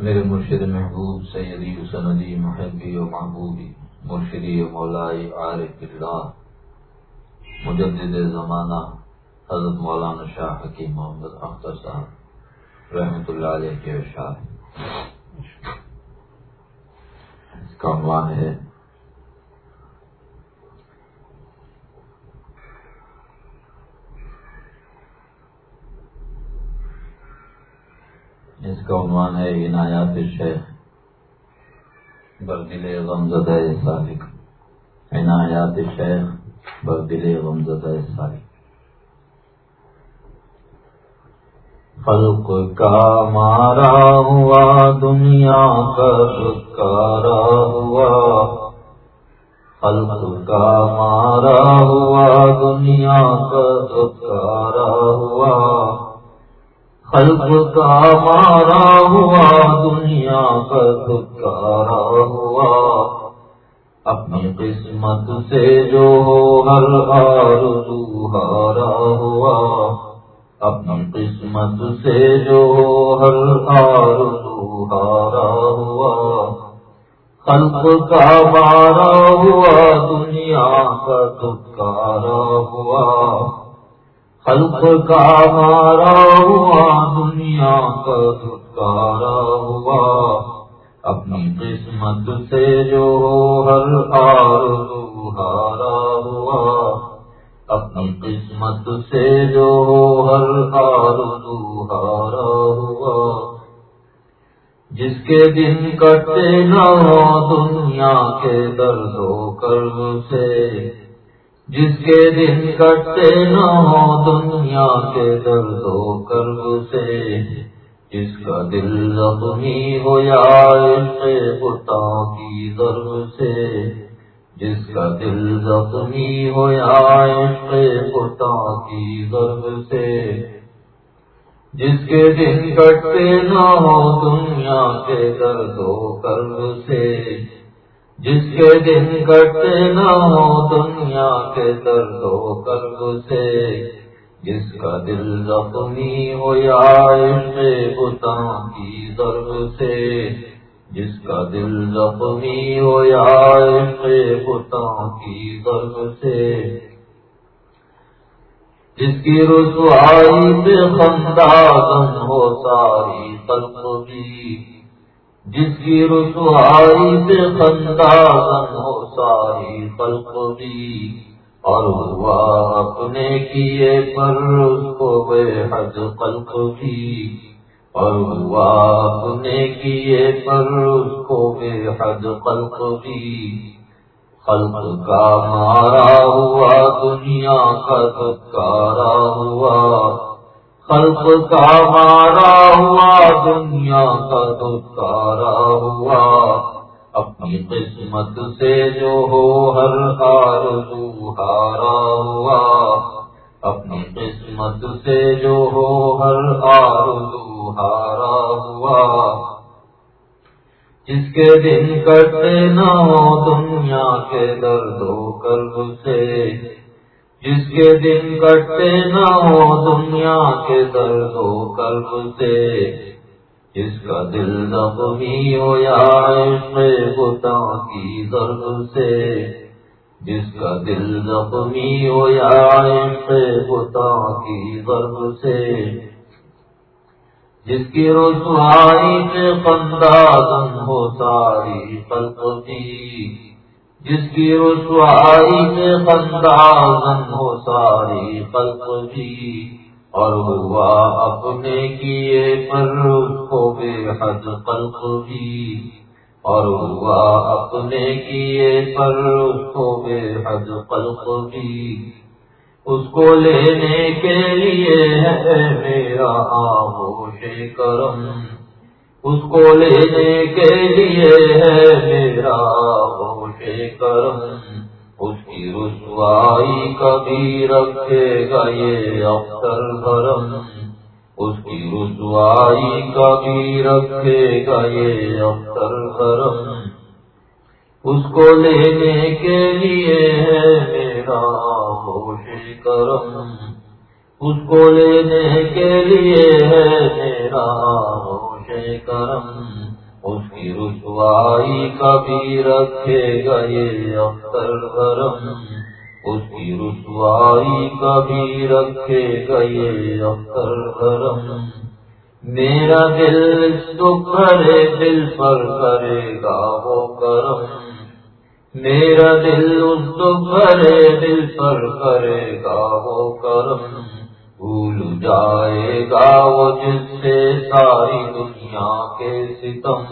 میرے مرشد محبوب سیدی سندی محبی و محبوبی، مرشدی و مولائی عارف اللہ مجدد زمانہ حضرت مولانا شاہ حکیم محمد اختر صاحب رحمۃ اللہ علیہ کے شاہ کا عنوان ہے اس کا عنوان ہے عنایات شیخ بردل غمزدہ سالک عنایات شیخ بردل غمزدہ سالک خلق کا مارا ہوا، دنیا کا دکارا ہوا۔ خلق کا مارا ہوا، دنیا کا دکارا ہوا۔ خلق کا مارا ہوا، دنیا کا دکارا ہوا۔ اپنی قسمت سے جو ہو، ہر ہار ہارا ہوا۔ اپنی قسمت سے جو ہو، ہر ہار ہارا ہوا۔ خلق کا مارا ہوا، دنیا کا دکارا ہوا۔ خلق کا مارا ہوا، دنیا کا چھٹکارا ہوا۔ اپنی قسمت سے جو ہر ہار ہارا ہوا۔ اپنی قسمت سے جو ہر ہار ہارا ہوا۔ جس کے دن کٹے نہ ہو، دنیا کے درد و کرب سے۔ جس کے دن کٹتے نہ ہو، دنیا کے درد و کرب سے، جس کا دل زخمی ہو یا پتا کی ضرب سے، جس کا دل زخمی ہو یا پتا کی ضرب سے۔ جس کے دن کٹتے نہ ہو، دنیا کے درد و کرب سے جس کے دن کٹتے نہ ہو دنیا کے درد و کرب سے، جس کا دل زخمی ہو یا بتا کی ضرب سے، جس کا دل زخمی ہو یا بتا کی ضرب سے۔ جس کی رسوائی پہ خندازن ہو ساری قلب بھی جس کی رسوائی سے خندازن ہو ساری خلق بھی، اور ہوا اپنے کیے پر اس کو بے حد خلق بھی، اور ہوا اپنے کیے پر اس کو بے حد خلق بھی۔ خلق کا مارا ہوا، دنیا کا دکارا ہوا خلق کا مارا ہوا، دنیا کا دکارا ہوا۔ اپنی قسمت سے جو ہو، ہر ہار ہارا ہوا۔ اپنی قسمت سے جو ہو، ہر ہار ہارا ہوا۔ جس کے دن کٹے نہ ہو، دنیا کے درد و کرب سے۔ جس کے دن کٹتے نہ ہو دنیا کے درد و قلب سے، جس کا دل زخمی ہو یا بتا کی درد سے، جس کا دل زخمی ہو یا بتا کی درد سے، جس کی رسوائی سے پندازن ہو ساری قلب کی۔ جس کی رسوائی سے خندازن ہو ساری خلق بھی، اور ہوا اپنے کیے پر اس کو بے حد خلق بھی، اور ہوا اپنے کیے پر اس کو بے حد خلق بھی۔ اس کو لینے کے لیے ہے میرا آغوش کرم، اس کو لینے کے لیے ہے میرا کرم اس کی رسوائی کبھی رکھے گا یہ اختر کرم اس کی رسوائی کبھی رکھے گا یہ اختر کرم اس کو لینے کے لیے ہے میرا خوش کرم اس کو لینے کے لیے ہے میرا خوش کرم اس کی رسوائی کبھی رکھے گا یہ اختر کرم اس کی رسوائی کبھی رکھے گا یہ اختر کرم میرا دل کرے، دل پر کرے گا وہ کرم۔ میرا دل اس کرے، دل پر کرے گا وہ کرم۔ بھول جائے گا وہ جس سے ساری دنیا کے ستم۔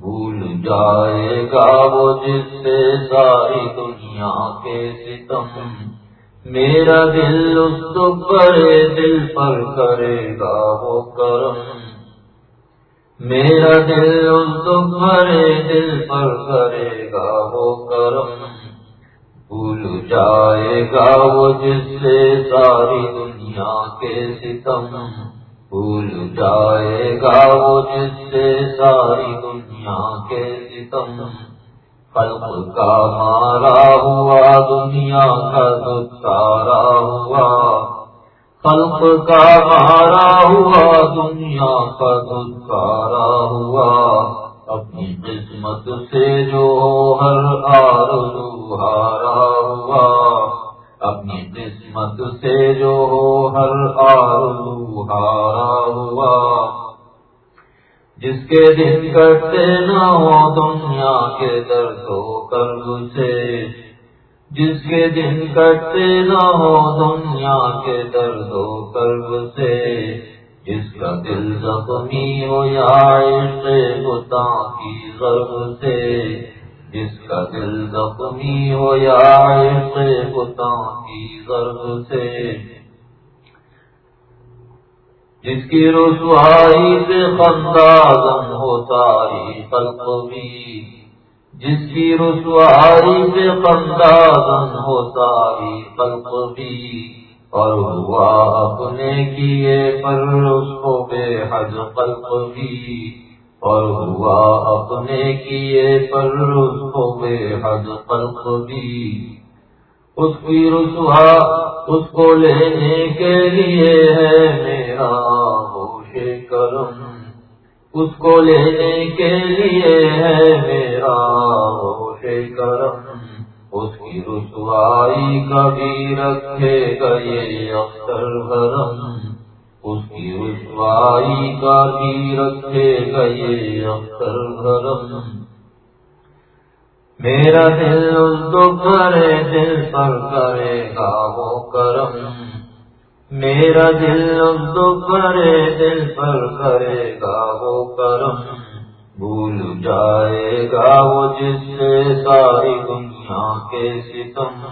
بھول جائے گا وہ جس سے ساری دنیا کے ستم۔ میرا دل اس کرے دل پر کرے گا وہ کرم۔ میرا دل اس کرے دل پر کرے گا وہ کرم۔ بھول جائے گا وہ جس سے ساری دنیا دنیا کے ستم بھول جائے گا وہ جس سے ساری دنیا کے ستم خلق کا مارا ہوا دنیا کا دکارا ہوا خلق کا مارا ہوا دنیا کا دکارا ہوا اپنی قسمت سے جو ہر آرزو ہارا ہوا اپنی قسمت سے جو ہو ہر آرزو ہارا ہوا۔ جس کے دن کٹتے نہ ہو دنیا کے درد و کرب سے۔ جس کے دن کٹتے نہ ہو دنیا کے درد و کرب سے۔ جس کا دل زخمی ہو یا بتا کی ضرب سے۔ جس کا دل زخمی ہو یا پتا کی ضرب سے۔ جس کی رسوائی سے خندازن ہو ساری خلق بھی۔ جس کی رسوائی سے خندازن ہو ساری خلق بھی۔ اور ہوا اپنے کیے پر اس کو بے حج خلق بھی۔ اور ہوا اپنے کیے پر اس کو بے حد خلق بھی۔ اس کی رسوا اس کو لینے کے لیے ہے میرا ہوش کرم۔ اس کو لینے کے لیے ہے میرا ہوش کرم۔ اس کی رسوائی کبھی رکھے گا یہ اختر کرم اس کی رسوائی کا بھی رکھے گئے اختر گرم میرا دل اس کرے دل پر کرے گا وہ کرم میرا دل اس کرے دل پر کرے گا وہ کرم بھول جائے گا وہ جس سے ساری دنیا کے ستم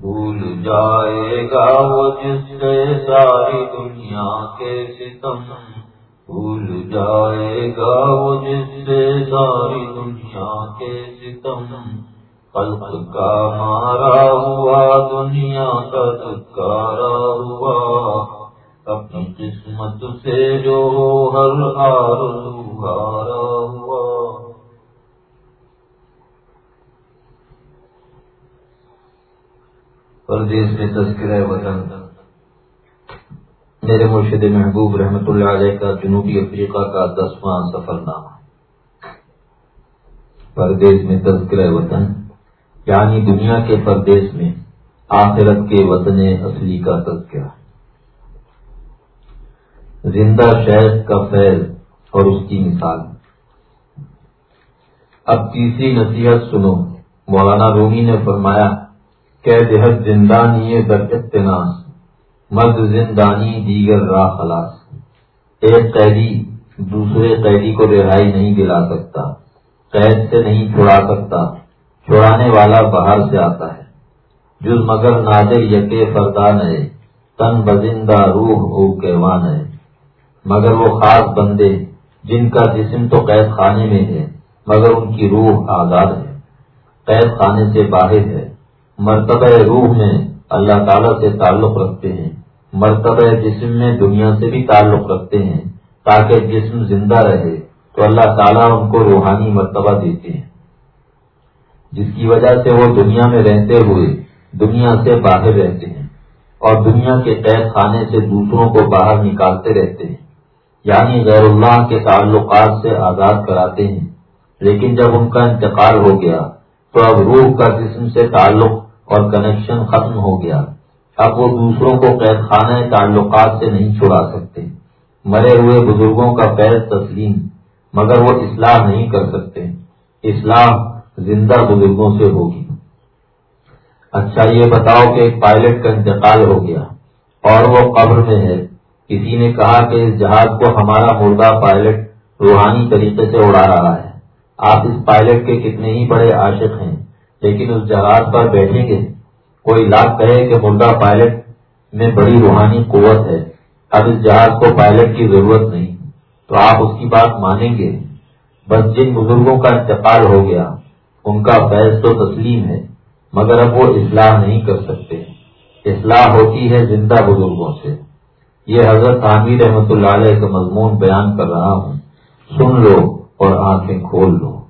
بھول جائے گا وہ جس سے ساری دنیا کے ستم۔ بھول جائے گا وہ جس سے ساری دنیا کے ستم۔ خلق کا مارا ہوا، دنیا کا دکارا ہوا۔ اپنی قسمت سے جو ہر ہار ہارا ہوا۔ پردیش میں تذکرہ وطن۔ میرے مرشد محبوب رحمت اللہ علیہ کا جنوبی افریقہ کا دسواں سفر نامہ پردیش میں تذکرہ وطن یعنی دنیا کے پردیش میں آخرت کے وطن اصلی کا تذکرہ۔ زندہ شہد کا فیض اور اس کی مثال۔ اب تیسری نصیحت سنو، مولانا رومی نے فرمایا دہت زندانی در اتناس مرد زندانی دیگر راہ خلاص۔ ایک قیدی دوسرے قیدی کو رہائی نہیں دلا سکتا، قید سے نہیں چھڑا سکتا، چھڑانے والا باہر سے آتا ہے۔ جز مگر نادر یقے فردان ہے، تن بزندہ روح ہو کیوان ہے۔ مگر وہ خاص بندے، جن کا جسم تو قید خانے میں ہے، مگر ان کی روح آزاد ہے۔ قید خانے سے باہر ہے۔ مرتبہ روح میں اللہ تعالیٰ سے تعلق رکھتے ہیں۔ مرتبہ جسم میں دنیا سے بھی تعلق رکھتے ہیں۔ تاکہ جسم زندہ رہے، تو اللہ تعالیٰ ان کو روحانی مرتبہ دیتے ہیں۔ جس کی وجہ سے وہ دنیا میں رہتے ہوئے دنیا سے باہر رہتے ہیں اور دنیا کے قید خانے سے دوسروں کو باہر نکالتے رہتے ہیں۔ یعنی غیر اللہ کے تعلقات سے آزاد کراتے ہیں۔ لیکن جب ان کا انتقال ہو گیا، تو اب روح کا جسم سے تعلق اور کنیکشن ختم ہو گیا۔ اب وہ دوسروں کو قید خانہ تعلقات سے نہیں چھڑا سکتے۔ مرے ہوئے بزرگوں کا فیض تسلیم، مگر وہ اصلاح نہیں کر سکتے۔ اصلاح زندہ بزرگوں سے ہوگی۔ اچھا یہ بتاؤ کہ ایک پائلٹ کا انتقال ہو گیا اور وہ قبر میں ہے۔ کسی نے کہا کہ اس جہاز کو ہمارا مردہ پائلٹ روحانی طریقے سے اڑا رہا ہے۔ آپ اس پائلٹ کے کتنے ہی بڑے عاشق ہیں۔ لیکن اس جہاز پر بیٹھیں گے کوئی لاکھ کہے کہ مردہ پائلٹ میں بڑی روحانی قوت ہے۔ اب اس جہاز کو پائلٹ کی ضرورت نہیں۔ تو آپ اس کی بات مانیں گے۔ بس جن بزرگوں کا انتقال ہو گیا، ان کا فیض تو تسلیم ہے، مگر اب وہ اصلاح نہیں کر سکتے۔ اصلاح ہوتی ہے زندہ بزرگوں سے۔ یہ حضرت عامر رحمت اللہ علیہ کا مضمون بیان کر رہا ہوں۔ سن لو اور آنکھیں کھول لو۔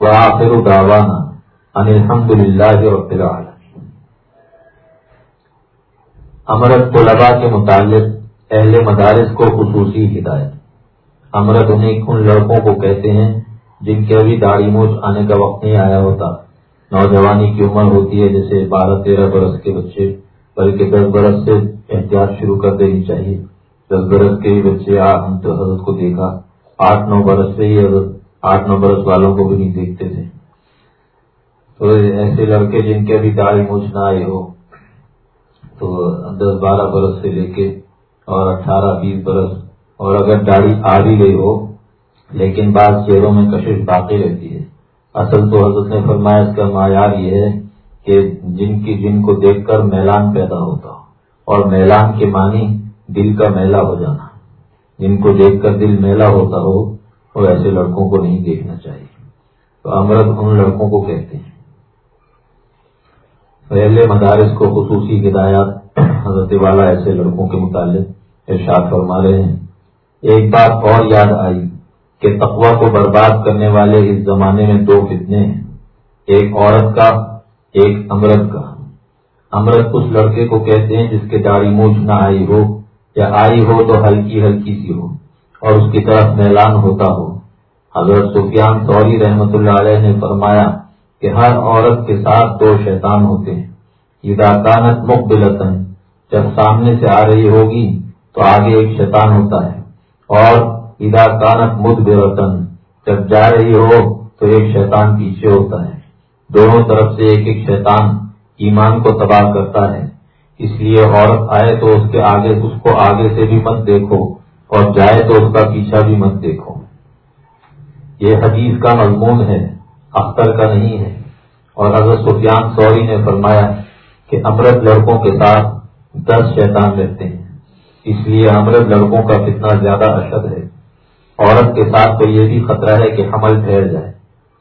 وہ آخر داوانا الحمد للہ رب العالمین۔ امرت طلبا کے متعلق اہل مدارس کو خصوصی ہدایت۔ امرت انہیں ان لڑکوں کو کہتے ہیں جن کے ابھی داڑھی موچ آنے کا وقت نہیں آیا ہوتا۔ نوجوانی کی عمر ہوتی ہے جیسے بارہ تیرہ برس کے بچے، بلکہ دس برس سے احتیاط شروع کر دینی چاہیے۔ دس برس کے بچے ہم تو حضرت کو دیکھا۔ آٹھ نو برس سے ہی حضرت، آٹھ نو برس والوں کو بھی نہیں دیکھتے تھے۔ ایسے لڑکے جن کے ابھی داڑھی موچ نہ آئے ہو، تو دس بارہ برس سے لے کے اور اٹھارہ بیس برس، اور اگر داڑھی آ بھی گئی ہو، لیکن بعض چہروں میں کشش باقی رہتی ہے۔ اصل تو حضرت نے فرمایا، اس کا معیار یہ ہے کہ جن کی جن کو دیکھ کر میلان پیدا ہوتا ہو اور میلان کے معنی دل کا میلہ ہو جانا۔ جن کو دیکھ کر دل میلہ ہوتا ہو اور ایسے لڑکوں کو نہیں دیکھنا چاہیے۔ تو امرت ان لڑکوں کو کہتے ہیں۔ پہلے مدارس کو خصوصی ہدایات حضرت والا ایسے لڑکوں کے متعلق ارشاد فرما رہے ہیں۔ ایک بات اور یاد آئی کہ تقوا کو برباد کرنے والے اس زمانے میں دو فتنے ہیں۔ ایک عورت کا، ایک امرت کا۔ امرت اس لڑکے کو کہتے ہیں جس کے داڑھی مونچ نہ آئی ہو یا آئی ہو تو ہلکی ہلکی سی ہو اور اس کی طرف میلان ہوتا ہو۔ حضرت سفیان سوری رحمت اللہ علیہ نے فرمایا کہ ہر عورت کے ساتھ دو شیطان ہوتے ہیں۔ اداکانت مقبلتن جب سامنے سے آ رہی ہوگی تو آگے ایک شیطان ہوتا ہے۔ اور ادا کانت مد جب جا رہی ہو تو ایک شیطان پیچھے ہوتا ہے۔ دونوں طرف سے ایک ایک شیطان ایمان کو تباہ کرتا ہے۔ اس لیے عورت آئے تو اس کے آگے، اس کو آگے سے بھی مت دیکھو، اور جائے تو اس کا پیچھا بھی مت دیکھو۔ یہ حدیث کا مضمون ہے۔ اختر کا نہیں ہے۔ اور حضرت سفیان سوری نے فرمایا کہ امرت لڑکوں کے ساتھ دس شیطان رہتے ہیں۔ اس لیے امرت لڑکوں کا کتنا زیادہ اشد ہے۔ عورت کے ساتھ تو یہ بھی خطرہ ہے کہ حمل ٹھہر جائے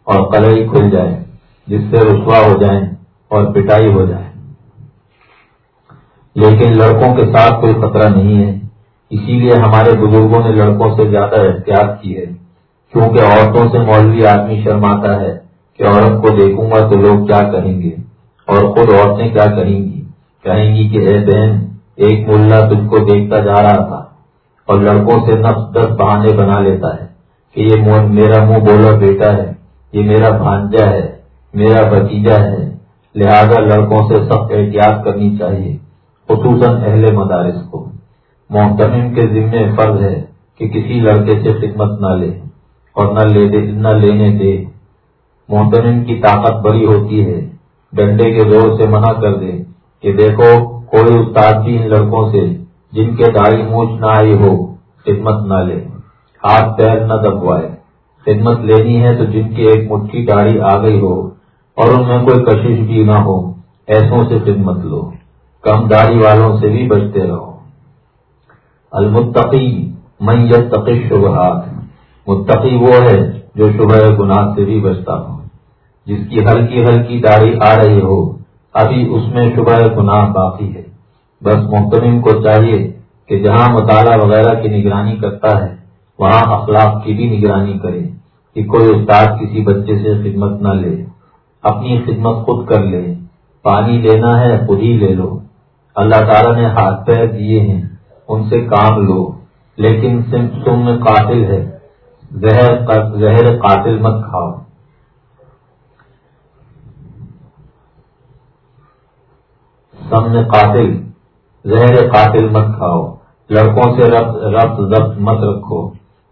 اور کلئی کھل جائے، جس سے رسوا ہو جائیں اور پٹائی ہو جائے۔ لیکن لڑکوں کے ساتھ کوئی خطرہ نہیں ہے۔ اسی لیے ہمارے بزرگوں نے لڑکوں سے زیادہ احتیاط کی ہے۔ کیونکہ عورتوں سے مولوی آدمی شرماتا ہے کہ عورت کو دیکھوں گا تو لوگ کیا کہیں گے اور خود عورتیں کیا کہیں گی؟ کہیں گی کہ اے بہن، ایک ملا تجھ کو دیکھتا جا رہا تھا اور لڑکوں سے نفس دس بہانے بنا لیتا ہے کہ یہ میرا منہ بولا بیٹا ہے، یہ میرا بھانجا ہے، میرا بتیجا ہے۔ لہذا لڑکوں سے سخت احتیاط کرنی چاہیے، خصوصاً اہل مدارس کو۔ محتمم کے ذمے فرض ہے کہ کسی لڑکے سے خدمت نہ لے۔ اور نہ لے دے نہ لینے دے۔ محتمم کی طاقت بڑی ہوتی ہے۔ ڈنڈے کے زور سے منع کر دے کہ دیکھو، کوئی استاد بھی ان لڑکوں سے جن کے داڑھی مونچ نہ آئی ہو، خدمت نہ لے۔ ہاتھ پیر نہ دبوائے۔ خدمت لینی ہے تو جن کی ایک مٹھی داڑھی آ گئی ہو اور ان میں کوئی کشش بھی نہ ہو، ایسوں سے خدمت لو۔ کم داڑھی والوں سے بھی بچتے رہو۔ المتقی من یتقی شبہات متقی وہ ہے جو شبہ گناہ سے بھی بچتا ہو۔ جس کی ہلکی ہلکی داڑھی آ رہی ہو، ابھی اس میں شبہ گناہ باقی ہے۔ بس محتمین کو چاہیے کہ جہاں مطالعہ وغیرہ کی نگرانی کرتا ہے، وہاں اخلاق کی بھی نگرانی کرے کہ کوئی استاد کسی بچے سے خدمت نہ لے، اپنی خدمت خود کر لے۔ پانی لینا ہے، خود ہی لے لو۔ اللہ تعالیٰ نے ہاتھ پیر دیے ہیں، ان سے کام لو، لیکن سم میں قاتل ہے۔ زہر زہر قاتل مت کھاؤ۔ سم قاتل، زہر قاتل مت کھاؤ۔ لڑکوں سے ربط ضبط مت رکھو۔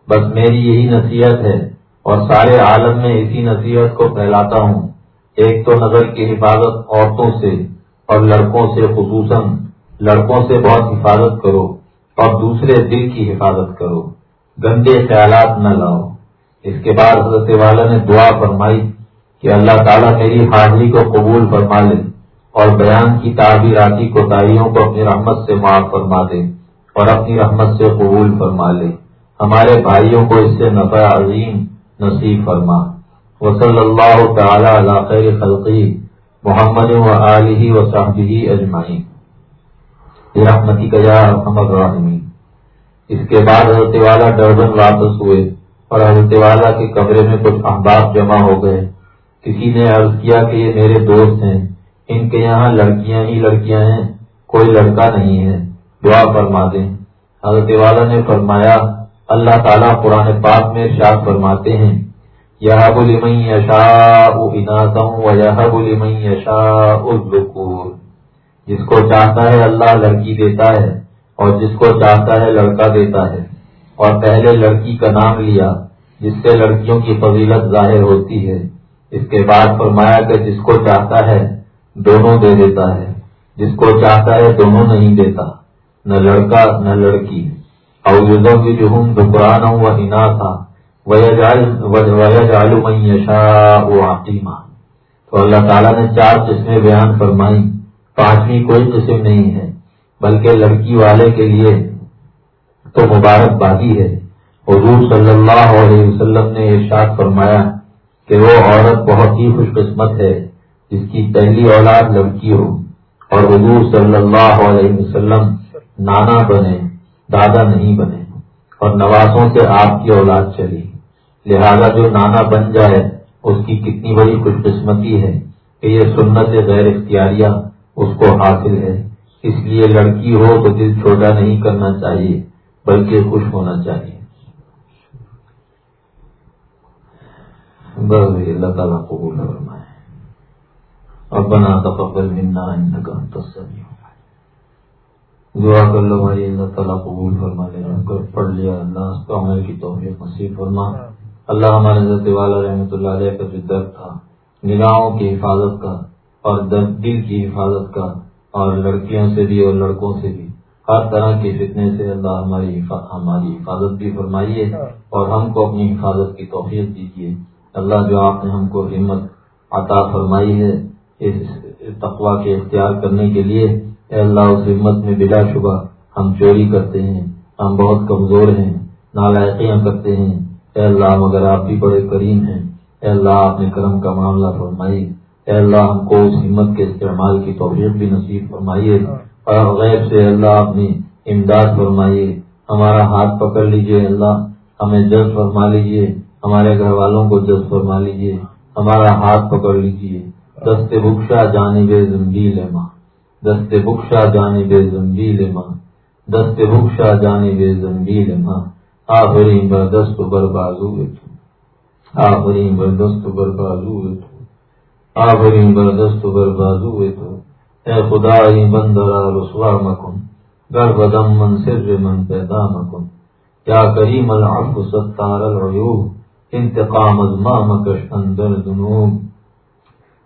بس میری یہی نصیحت ہے اور سارے عالم میں اسی نصیحت کو پھیلاتا ہوں۔ ایک تو نظر کی حفاظت عورتوں سے اور لڑکوں سے، خصوصاً لڑکوں سے بہت حفاظت کرو اور دوسرے دل کی حفاظت کرو۔ گندے خیالات نہ لاؤ۔ اس کے بعد حضرت والا نے دعا فرمائی کہ اللہ تعالیٰ میری حاضری کو قبول فرما لے اور بیان کی تعبیراتی کوتاہیوں کو اپنی رحمت سے معاف فرما دے اور اپنی رحمت سے قبول فرما لے۔ ہمارے بھائیوں کو اس سے نفع عظیم نصیب فرما۔ وصلی اللہ تعالی علی خیر خلقی محمد و علیہ و صحبی اجمعین۔ رحمتی کا یا محمد رحمی اس کے بعد حضرت والا ڈربن واپس ہوئے اور حضرت والا کے کمرے میں کچھ احباب جمع ہو گئے۔ کسی نے عرض کیا کہ یہ میرے دوست ہیں۔ ان کے یہاں لڑکیاں ہی لڑکیاں ہیں، کوئی لڑکا نہیں ہے۔ دعا فرما دیں۔ حضرت والا نے فرمایا، اللہ تعالیٰ قرآن پاک میں شاد فرماتے ہیں یہ بولی مئی یشا و یہ بولی مئی یشا جس کو چاہتا ہے، اللہ لڑکی دیتا ہے۔ اور جس کو چاہتا ہے لڑکا دیتا ہے، اور پہلے لڑکی کا نام لیا، جس سے لڑکیوں کی فضیلت ظاہر ہوتی ہے۔ اس کے بعد فرمایا کہ جس کو چاہتا ہے، دونوں دے دیتا ہے۔ جس کو چاہتا ہے، دونوں نہیں دیتا۔ نہ لڑکا، نہ لڑکی۔ اور کی جو ہوں دکرانا ہوں وہ ہنا تھا وہ تو اللہ تعالیٰ نے چار قسمیں بیان فرمائی پانچویں کوئی قسم نہیں ہے۔ بلکہ لڑکی والے کے لیے تو مبارک بادی ہے۔ حضور صلی اللہ علیہ وسلم نے ارشاد فرمایا کہ وہ عورت بہت ہی خوش قسمت ہے، جس کی پہلی اولاد لڑکی ہو۔ اور حضور صلی اللہ علیہ وسلم نانا بنے، دادا نہیں بنے۔ اور نوازوں سے آپ کی اولاد چلی۔ لہذا جو نانا بن جائے، اس کی کتنی بڑی خوش قسمتی ہے کہ یہ سنت غیر اختیاریہ اس کو حاصل ہے۔ اس لیے لڑکی ہو تو دل چھوٹا نہیں کرنا چاہیے، بلکہ خوش ہونا چاہیے۔ اللہ تعالیٰ قبول فرمائے۔ اب بنا تقبل منا انکا تصویر دعا کر لو بھائی، اللہ تعالیٰ قبول فرما لے کر پڑھ لیا۔ اللہ اس کا عمل کی توفیق نصیب فرما۔ اللہ ہمارے حضرت والا رحمۃ اللہ علیہ کا جو درد تھا، نگاہوں کی حفاظت کا اور دل کی حفاظت کا اور لڑکیوں سے بھی اور لڑکوں سے بھی۔ ہر طرح کے فتنے سے اللہ ہماری ہماری حفاظت بھی فرمائیے اور ہم کو اپنی حفاظت کی توفیق دیجیے۔ اللہ جو آپ نے ہم کو ہمت عطا فرمائی ہے اس تقوا کے اختیار کرنے کے لیے، اے اللہ اس ہمت میں بلا شبہ ہم چوری کرتے ہیں، ہم بہت کمزور ہیں، نالائقیاں کرتے ہیں۔ اے اللہ مگر آپ بھی بڑے کریم ہیں، اے اللہ آپ نے کرم کا معاملہ فرمائی۔ اے اللہ، ہم کو اس ہمت کے استعمال کی توفیق بھی نصیب فرمائیے اور غیب سے اللہ اپنی امداد فرمائیے۔ ہمارا ہاتھ پکڑ لیجیے اللہ، ہمیں جذب فرما لیجیے ہمارے گھر والوں کو جذب فرما لیجیے ہمارا ہاتھ پکڑ لیجیے دست بخشا جانے بے زمبیل ماں۔ دست بخشا جانے بے زمبیل ماں۔ دست بخشا جانے بے زمبیل ماں۔ آفری بر دست بر بازو تو۔ آفری بر بر بازو تو آفری بر دست بر بازو تو اے خدا بندرا رسوا مکن. گر بدم من سر من پیدا مکن. کیا کریم العفو ستار العیوب. انتقام از ما مکش اندر دنوب.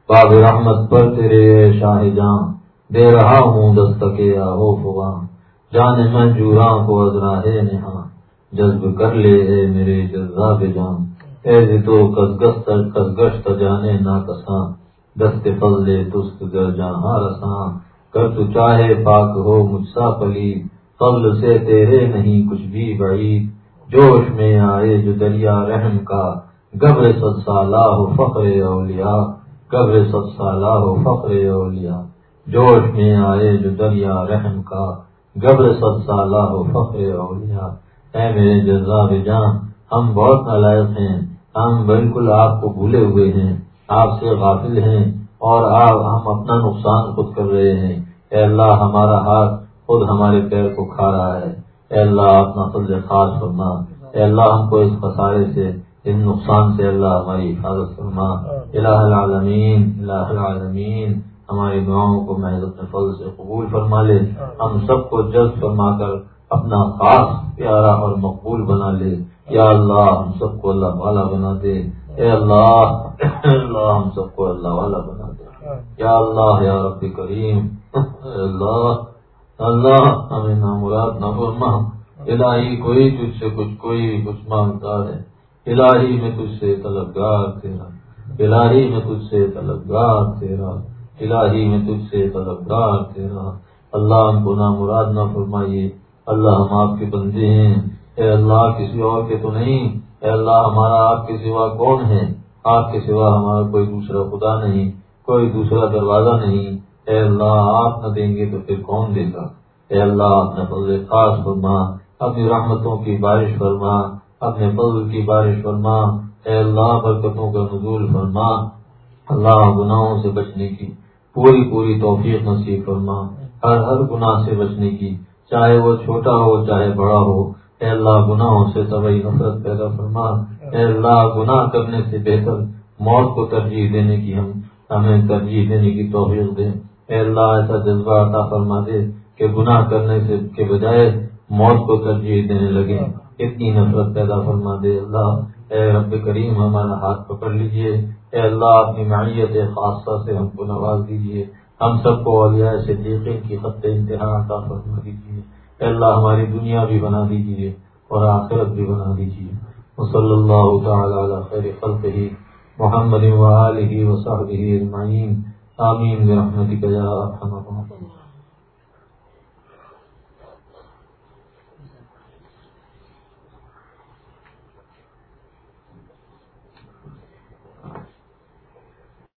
باب رحمت پر تیرے شاہ جان دے رہا ہوں دستک آہو فغاں جان میں جوراں کو ازرا ہے نہاں جذب کر لے اے میرے جذاب جان. اے تو کسگشت جانے نہ کساں دست فضل تست گر جہاں رساں۔ کر تو چاہے پاک ہو مجھ سا پلی قبل سے تیرے نہیں کچھ بھی بڑی جوش میں آئے جو دریا رحم کا گبر سد سالہ ہو فخر اولیا گبر سد سالہ ہو فخر اولیا جوش میں آئے جو دریا رحم کا گبر سب سالہ ہو فخر اولیا اے میرے جذاب جان، ہم بہت نالائق ہیں۔ ہم بالکل آپ کو بھولے ہوئے ہیں، آپ سے غافل ہیں اور آپ، ہم اپنا نقصان خود کر رہے ہیں۔ اے اللہ، ہمارا ہاتھ خود ہمارے پیر کو کھا رہا ہے۔ اے اللہ اپنا فضل خاص فرما۔ اے اللہ، ہم کو اس خسارے سے، اس نقصان سے اللہ ہماری حفاظت فرما۔ الہ العالمین الہ العالمین، ہماری دعاؤں کو محض فضل سے قبول فرما لے۔ ہم سب کو جلد فرما کر اپنا خاص، پیارا اور مقبول بنا لے۔ یا اللہ ہم سب کو اللہ والا بنا دے۔ اے اللہ اللہ ہم سب کو اللہ والا بنا دے۔ یا اللہ، یا رب کریم اللہ اللہ ہمیں نہ مراد نہ فرما۔ الہی کوئی تجھ سے کچھ، کوئی کچھ مانگتا ہے۔ الہی میں تجھ سے طلبگار تیرا۔ الہی میں تجھ سے طلبگار تیرا۔ الہی میں تجھ سے طلبگار تیرا۔ اللہ ہم کو نہ مراد نہ فرمائیے۔ اللہ ہم آپ کے بندے ہیں۔ اے اللہ، کسی اور کے تو نہیں۔ اے اللہ، ہمارا آپ کے سوا کون ہے؟ آپ کے سوا ہمارا کوئی دوسرا خدا نہیں، کوئی دوسرا دروازہ نہیں۔ اے اللہ، آپ نہ دیں گے تو پھر کون دے گا؟ اے اللہ اپنے فضل خاص فرما، اپنی رحمتوں کی بارش فرما، اپنے فضل کی بارش فرما۔ اے اللہ، برکتوں کا نزول فرما۔ اللہ، گناہوں سے بچنے کی پوری پوری توفیق نصیب فرما۔ ہر ہر گناہ سے بچنے کی، چاہے وہ چھوٹا ہو، چاہے بڑا ہو۔ اے اللہ گناہوں سے طبی نفرت پیدا فرما۔ اے اللہ، گناہ کرنے سے بہتر موت کو ترجیح دینے کی ہم، ہمیں ترجیح دینے کی توفیق دے۔ اے اللہ، ایسا جذبہ عطا فرما دے کہ گناہ کرنے سے، کے بجائے موت کو ترجیح دینے لگے۔ اتنی نفرت پیدا فرما دے۔ اللہ، اے رب کریم، ہمارا ہاتھ پکڑ لیجیے۔ اے اللہ، اپنی معیت خاصہ سے ہم کو نواز دیجیے ہم سب کو اولیاء صدیقین کی خط انتہا عطا فرما دیجیے اللہ ہماری دنیا بھی بنا دیجیے اور آخرت بھی بنا دیجیے وصلی اللہ تعالی علی خیر خلقہ۔ محمد و آلہ و صحبہ اجمعین۔ آمین برحمتک یا ارحم الراحمین۔